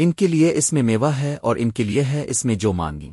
ان کے لیے اس میں میوہ ہے اور ان کے لیے ہے اس میں جو مانگی